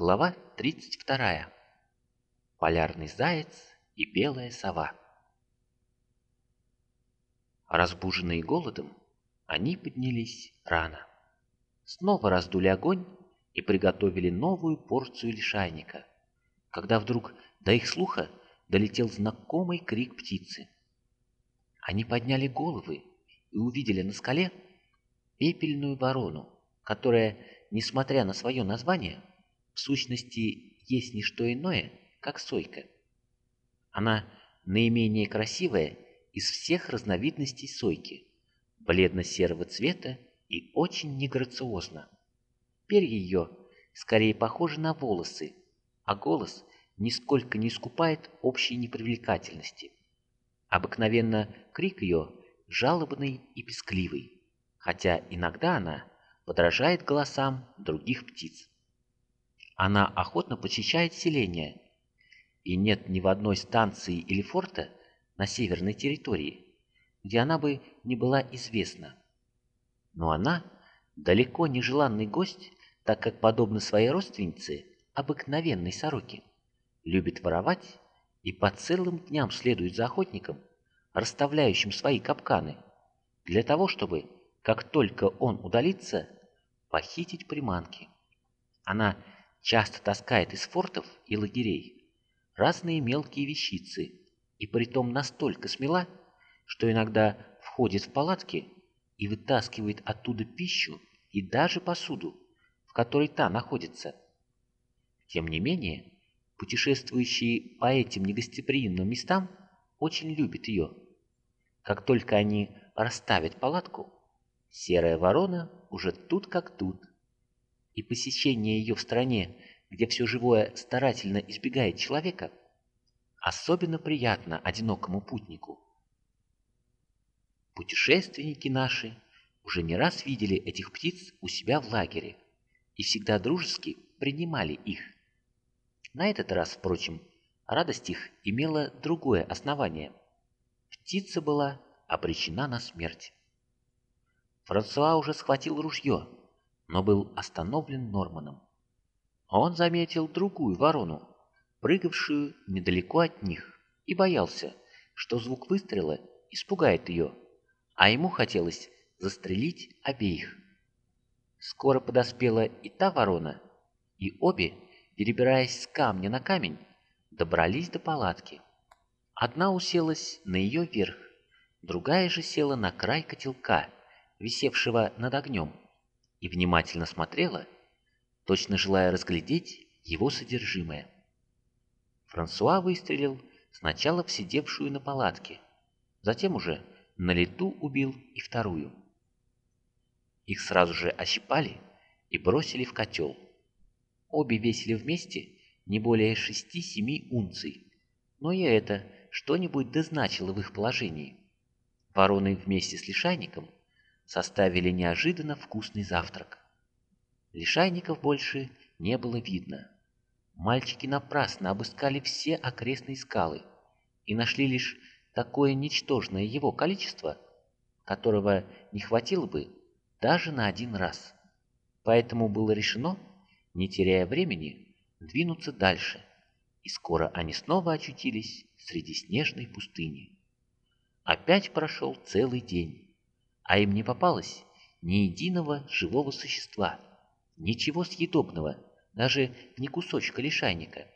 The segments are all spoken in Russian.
Глава 32. Полярный заяц и белая сова. Разбуженные голодом, они поднялись рано. Снова раздули огонь и приготовили новую порцию лишайника, когда вдруг до их слуха долетел знакомый крик птицы. Они подняли головы и увидели на скале пепельную ворону, которая, несмотря на свое название, в сущности есть не что иное, как сойка. Она наименее красивая из всех разновидностей сойки, бледно-серого цвета и очень неграциозна. Перья ее скорее похожи на волосы, а голос нисколько не искупает общей непривлекательности. Обыкновенно крик ее жалобный и пескливый, хотя иногда она подражает голосам других птиц. Она охотно посещает селения, и нет ни в одной станции или форта на северной территории, где она бы не была известна. Но она далеко не желанный гость, так как, подобно своей родственнице, обыкновенной сороке, любит воровать и по целым дням следует за охотником, расставляющим свои капканы, для того, чтобы, как только он удалится, похитить приманки. Она часто таскает из фортов и лагерей разные мелкие вещицы, и притом настолько смела, что иногда входит в палатки и вытаскивает оттуда пищу и даже посуду, в которой та находится. Тем не менее, путешествующие по этим негостеприимным местам очень любят ее. Как только они расставят палатку, серая ворона уже тут как тут – и посещение ее в стране, где все живое старательно избегает человека, особенно приятно одинокому путнику. Путешественники наши уже не раз видели этих птиц у себя в лагере и всегда дружески принимали их. На этот раз, впрочем, радость их имела другое основание. Птица была обречена на смерть. Франсуа уже схватил ружье, но был остановлен Норманом. Он заметил другую ворону, прыгавшую недалеко от них, и боялся, что звук выстрела испугает ее, а ему хотелось застрелить обеих. Скоро подоспела и та ворона, и обе, перебираясь с камня на камень, добрались до палатки. Одна уселась на ее верх, другая же села на край котелка, висевшего над огнем и внимательно смотрела, точно желая разглядеть его содержимое. Франсуа выстрелил сначала в сидевшую на палатке, затем уже на лету убил и вторую. Их сразу же ощипали и бросили в котел. Обе весили вместе не более шести-семи унций, но и это что-нибудь дозначило в их положении. Вороны вместе с лишайником составили неожиданно вкусный завтрак. Лишайников больше не было видно. Мальчики напрасно обыскали все окрестные скалы и нашли лишь такое ничтожное его количество, которого не хватило бы даже на один раз. Поэтому было решено, не теряя времени, двинуться дальше, и скоро они снова очутились среди снежной пустыни. Опять прошел целый день а им не попалось ни единого живого существа, ничего съедобного, даже ни кусочка лишайника.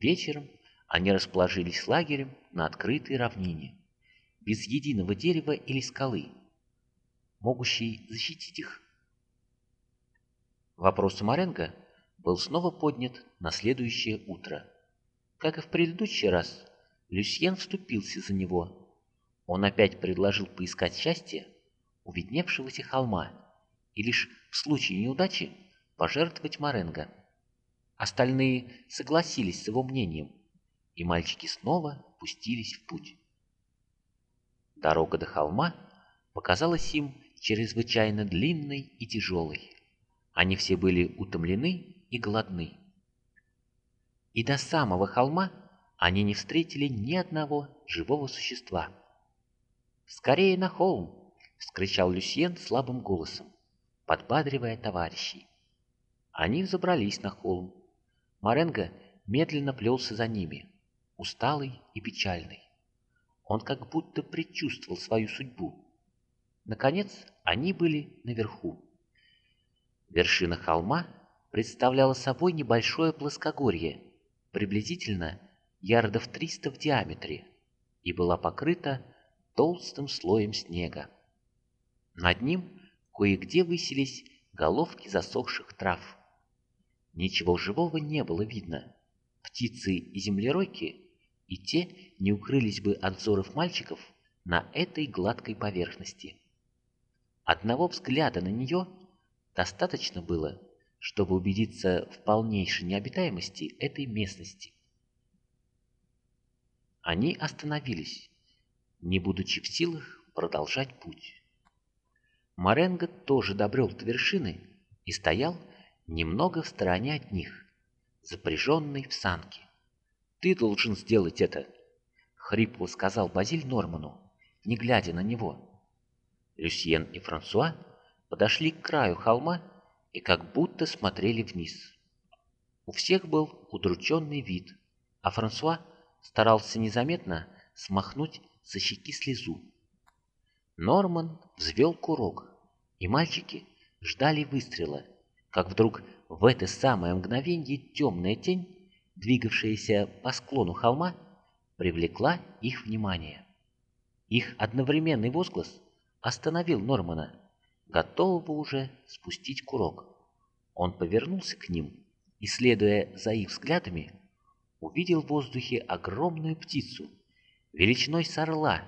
Вечером они расположились лагерем на открытой равнине, без единого дерева или скалы, могущей защитить их. Вопрос Самаренко был снова поднят на следующее утро. Как и в предыдущий раз, Люсьен вступился за него. Он опять предложил поискать счастье у холма и лишь в случае неудачи пожертвовать Маренго. Остальные согласились с его мнением, и мальчики снова пустились в путь. Дорога до холма показалась им чрезвычайно длинной и тяжелой. Они все были утомлены и голодны. И до самого холма они не встретили ни одного живого существа. «Скорее на холм!» — вскричал Люсьен слабым голосом, подбадривая товарищей. Они взобрались на холм Маренго медленно плелся за ними, усталый и печальный. Он как будто предчувствовал свою судьбу. Наконец, они были наверху. Вершина холма представляла собой небольшое плоскогорье, приблизительно ярдов 300 в диаметре, и была покрыта толстым слоем снега. Над ним кое-где высились головки засохших трав. Ничего живого не было видно. Птицы и землеройки и те не укрылись бы от взоров мальчиков на этой гладкой поверхности. Одного взгляда на нее достаточно было, чтобы убедиться в полнейшей необитаемости этой местности. Они остановились, не будучи в силах продолжать путь. Маренго тоже добрел до вершины и стоял немного в стороне от них, запряженный в санки. «Ты должен сделать это!» — хрипло сказал Базиль Норману, не глядя на него. Люсьен и Франсуа подошли к краю холма и как будто смотрели вниз. У всех был удрученный вид, а Франсуа старался незаметно смахнуть со щеки слезу. Норман взвел курок, и мальчики ждали выстрела, как вдруг в это самое мгновенье темная тень двигавшаяся по склону холма, привлекла их внимание. Их одновременный возглас остановил Нормана, готового уже спустить курок. Он повернулся к ним и, следуя за их взглядами, увидел в воздухе огромную птицу, величиной с орла,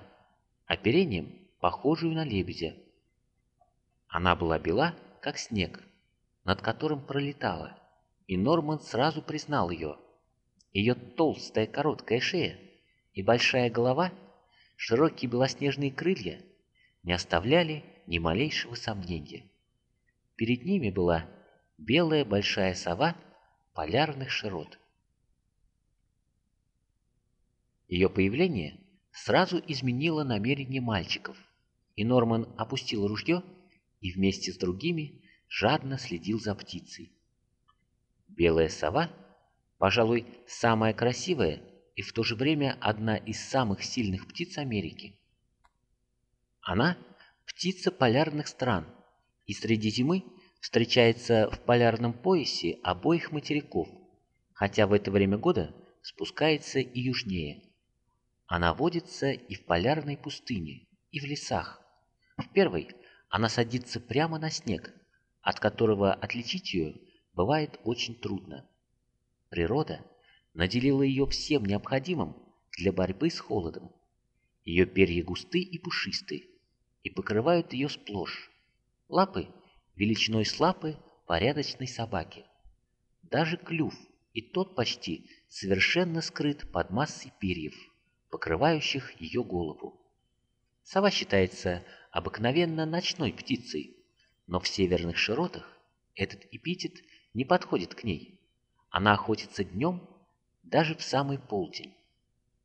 оперением похожую на лебедя. Она была бела, как снег, над которым пролетала, и Норман сразу признал ее – ее толстая короткая шея и большая голова, широкие белоснежные крылья не оставляли ни малейшего сомнения. Перед ними была белая большая сова полярных широт. Ее появление сразу изменило намерение мальчиков, и Норман опустил ружье и вместе с другими жадно следил за птицей. Белая сова — пожалуй, самая красивая и в то же время одна из самых сильных птиц Америки. Она – птица полярных стран и среди зимы встречается в полярном поясе обоих материков, хотя в это время года спускается и южнее. Она водится и в полярной пустыне, и в лесах. В первой она садится прямо на снег, от которого отличить ее бывает очень трудно. Природа наделила ее всем необходимым для борьбы с холодом. Ее перья густы и пушисты и покрывают ее сплошь. Лапы величиной с лапы порядочной собаки. Даже клюв, и тот почти совершенно скрыт под массой перьев, покрывающих ее голову. Сова считается обыкновенно ночной птицей, но в северных широтах этот эпитет не подходит к ней. Она охотится днем, даже в самый полдень.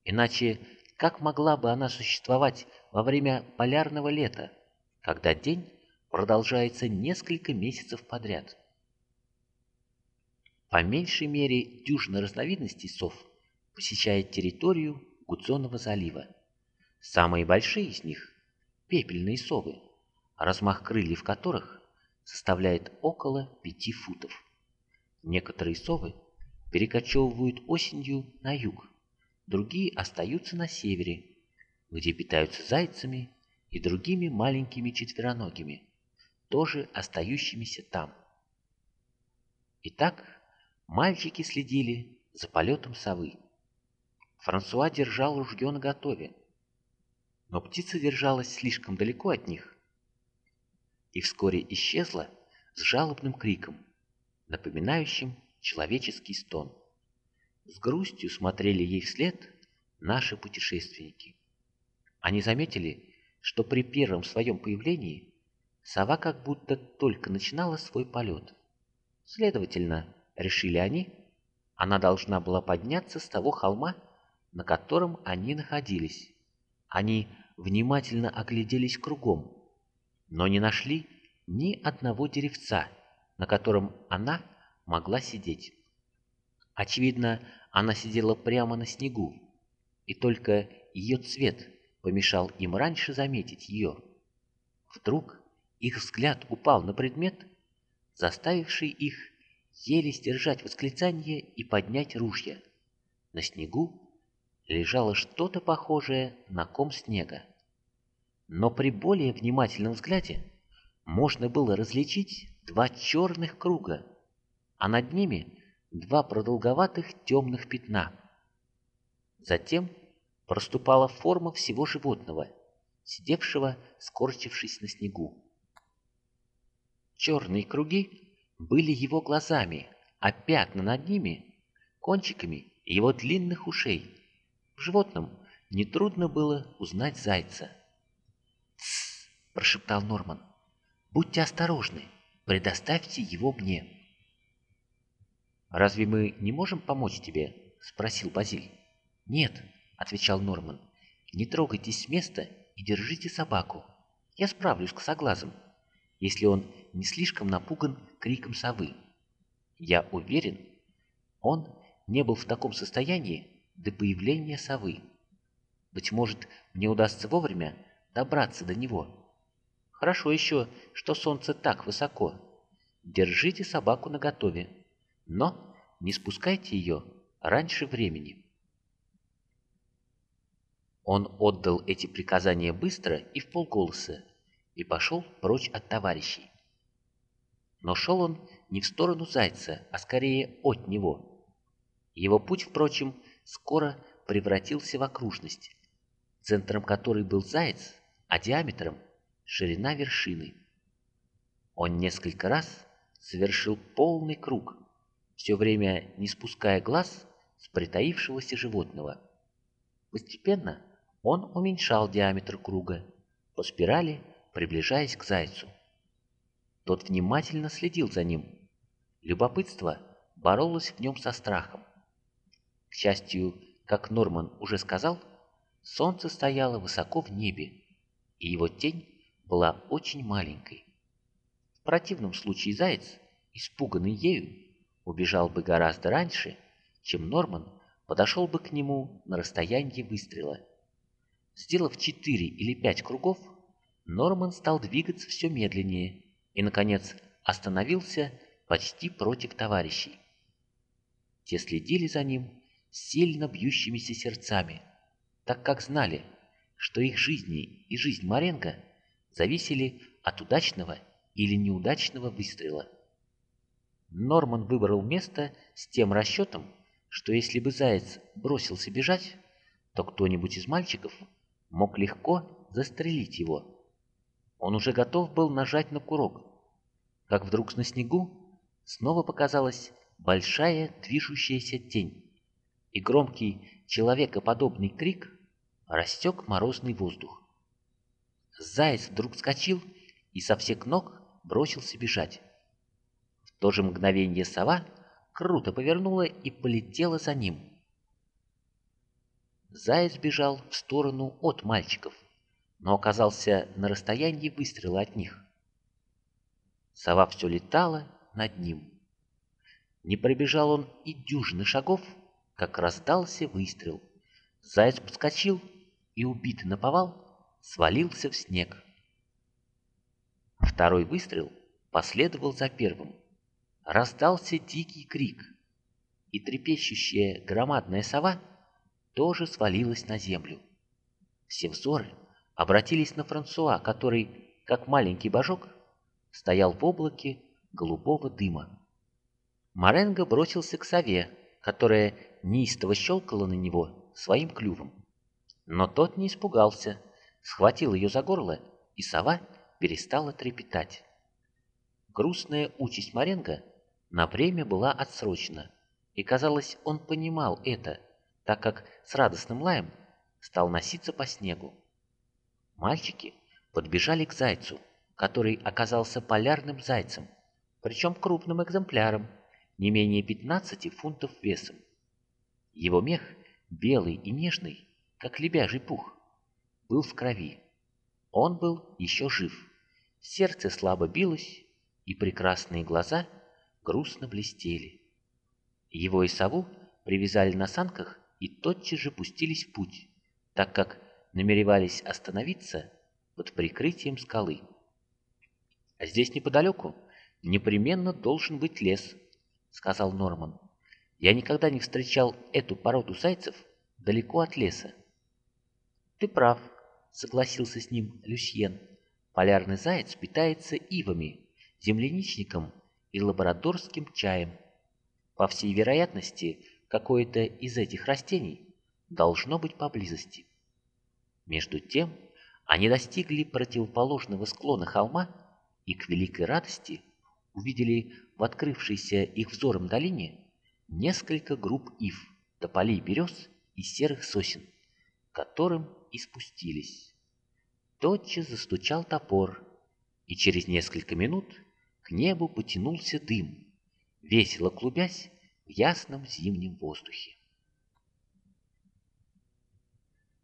Иначе как могла бы она существовать во время полярного лета, когда день продолжается несколько месяцев подряд? По меньшей мере дюжина разновидностей сов посещает территорию Гудзонова залива. Самые большие из них – пепельные совы, размах крыльев которых составляет около пяти футов. Некоторые совы перекочевывают осенью на юг, другие остаются на севере, где питаются зайцами и другими маленькими четвероногими, тоже остающимися там. Итак, мальчики следили за полетом совы. Франсуа держал ружье наготове, но птица держалась слишком далеко от них и вскоре исчезла с жалобным криком – напоминающим человеческий стон. С грустью смотрели ей вслед наши путешественники. Они заметили, что при первом своем появлении сова как будто только начинала свой полет. Следовательно, решили они, она должна была подняться с того холма, на котором они находились. Они внимательно огляделись кругом, но не нашли ни одного деревца, на котором она могла сидеть. Очевидно, она сидела прямо на снегу, и только ее цвет помешал им раньше заметить ее. Вдруг их взгляд упал на предмет, заставивший их еле сдержать восклицание и поднять ружья. На снегу лежало что-то похожее на ком снега. Но при более внимательном взгляде можно было различить два черных круга, а над ними два продолговатых темных пятна. Затем проступала форма всего животного, сидевшего, скорчившись на снегу. Черные круги были его глазами, а пятна над ними — кончиками его длинных ушей. В животном нетрудно было узнать зайца. «Тссс!» — прошептал Норман. «Будьте осторожны, предоставьте его мне». «Разве мы не можем помочь тебе?» — спросил Базиль. «Нет», — отвечал Норман. «Не трогайтесь с места и держите собаку. Я справлюсь с косоглазом, если он не слишком напуган криком совы. Я уверен, он не был в таком состоянии до появления совы. Быть может, мне удастся вовремя добраться до него. Хорошо еще, что солнце так высоко. Держите собаку наготове, но не спускайте ее раньше времени. Он отдал эти приказания быстро и в полголоса и пошел прочь от товарищей. Но шел он не в сторону зайца, а скорее от него. Его путь, впрочем, скоро превратился в окружность, центром которой был заяц, а диаметром — ширина вершины. Он несколько раз совершил полный круг, все время не спуская глаз с притаившегося животного. Постепенно он уменьшал диаметр круга, по спирали приближаясь к зайцу. Тот внимательно следил за ним. Любопытство боролось в нем со страхом. К счастью, как Норман уже сказал, солнце стояло высоко в небе, и его тень была очень маленькой. В противном случае заяц, испуганный ею, убежал бы гораздо раньше, чем Норман подошел бы к нему на расстояние выстрела. Сделав четыре или пять кругов, Норман стал двигаться все медленнее и, наконец, остановился почти против товарищей. Те следили за ним сильно бьющимися сердцами, так как знали, что их жизни и жизнь Маренго зависели от удачного или неудачного выстрела. Норман выбрал место с тем расчетом, что если бы заяц бросился бежать, то кто-нибудь из мальчиков мог легко застрелить его. Он уже готов был нажать на курок, как вдруг на снегу снова показалась большая движущаяся тень, и громкий человекоподобный крик растек морозный воздух. Заяц вдруг вскочил и со всех ног бросился бежать. В то же мгновение сова круто повернула и полетела за ним. Заяц бежал в сторону от мальчиков, но оказался на расстоянии выстрела от них. Сова все летала над ним. Не пробежал он и дюжины шагов, как раздался выстрел. Заяц подскочил и, убитый наповал, свалился в снег. Второй выстрел последовал за первым. Раздался дикий крик, и трепещущая громадная сова тоже свалилась на землю. Все взоры обратились на Франсуа, который, как маленький божок, стоял в облаке голубого дыма. Маренго бросился к сове, которая неистово щелкала на него своим клювом. Но тот не испугался, схватил ее за горло, и сова перестала трепетать. Грустная участь Маренго на время была отсрочена, и, казалось, он понимал это, так как с радостным лаем стал носиться по снегу. Мальчики подбежали к зайцу, который оказался полярным зайцем, причем крупным экземпляром, не менее 15 фунтов весом. Его мех, белый и нежный, как лебяжий пух, был в крови. Он был еще жив, сердце слабо билось, и прекрасные глаза грустно блестели. Его и сову привязали на санках и тотчас же пустились в путь, так как намеревались остановиться под прикрытием скалы. «А здесь неподалеку непременно должен быть лес», — сказал Норман. «Я никогда не встречал эту породу зайцев далеко от леса». «Ты прав», — согласился с ним Люсьен. «Полярный заяц питается ивами, земляничником и лабрадорским чаем. По всей вероятности, какое-то из этих растений должно быть поблизости». Между тем, они достигли противоположного склона холма и к великой радости увидели в открывшейся их взором долине несколько групп ив, тополей берез и серых сосен, которым и спустились. Тотчас застучал топор, и через несколько минут к небу потянулся дым, весело клубясь в ясном зимнем воздухе.